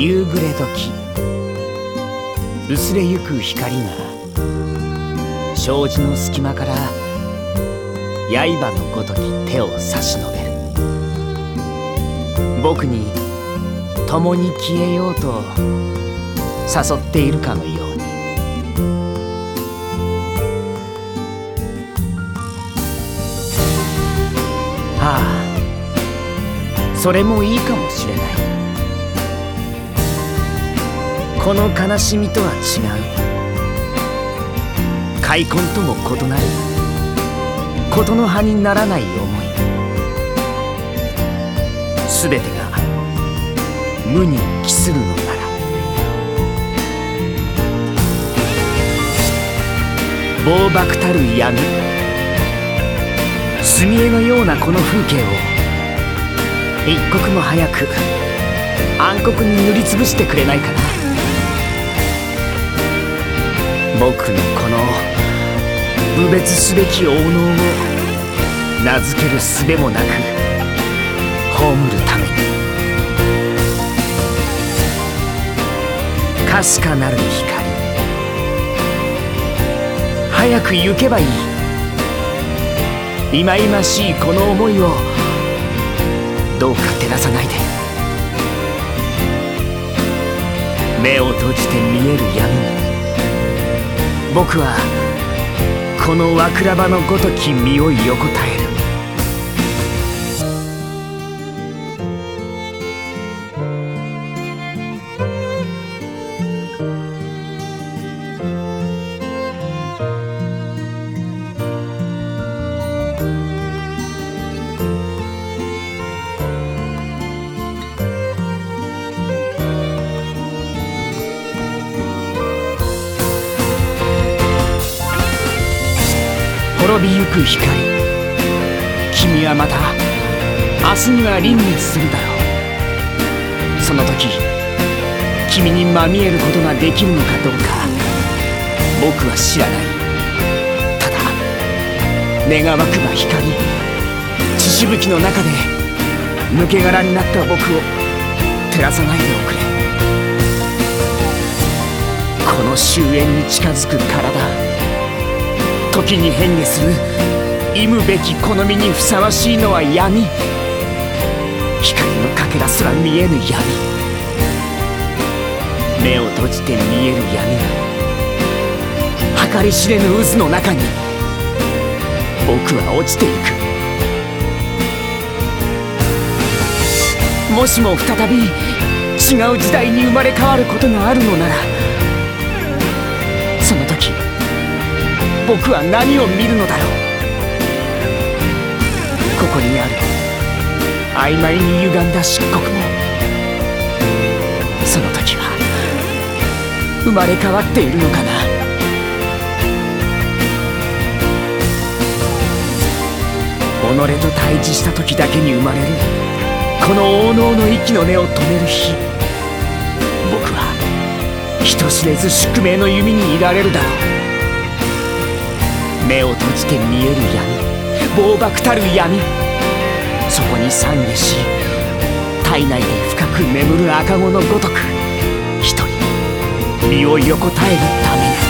夕暮れ時。薄れゆく光が障子の隙間から刃のごとき手を差し伸べる。僕に共に消えようと誘っているかのように。ああそれもいいかもしれない。この悲しみとは違う。開墾とも異なる。事の葉にならない思い。全てが無に帰するのなら。暴漠たる闇。墨絵のようなこの風景を。一刻も早く暗黒に塗りつぶしてくれないかな。僕のこの無別すべき王能を名付ける術もなく葬るためにかすかなる光。早く行けばいい。忌々しいこの思いをどうか照らさないで。目を閉じて見える闇。に僕はこの和倉場のごとき身を横たえる。滅びゆく光。君はまた明日には輪廻するだろう。その時君にまみえることができるのかどうか僕は知らない。ただ願わくば光血しぶきの中で抜け殻になった僕を照らさないでおくれ。この終焉に近づく体。時に変化する。忌むべき好みにふさわしいのは闇。光のかけらすら見えぬ闇。目を閉じて見える闇。が計り知れぬ渦の中に。僕は落ちていく。もしも再び違う時代に生まれ変わることがあるのならその時僕は何を見るのだろう。ここにある曖昧に歪んだ漆黒もその時は生まれ変わっているのかな。己と対峙した時だけに生まれるこの王能の息の根を止める日。僕は人知れず宿命の弓にいられるだろう。目を閉じて見える闇暴漠たる闇そこに懺悔し体内で深く眠る赤子のごとく一人身を横たえるために。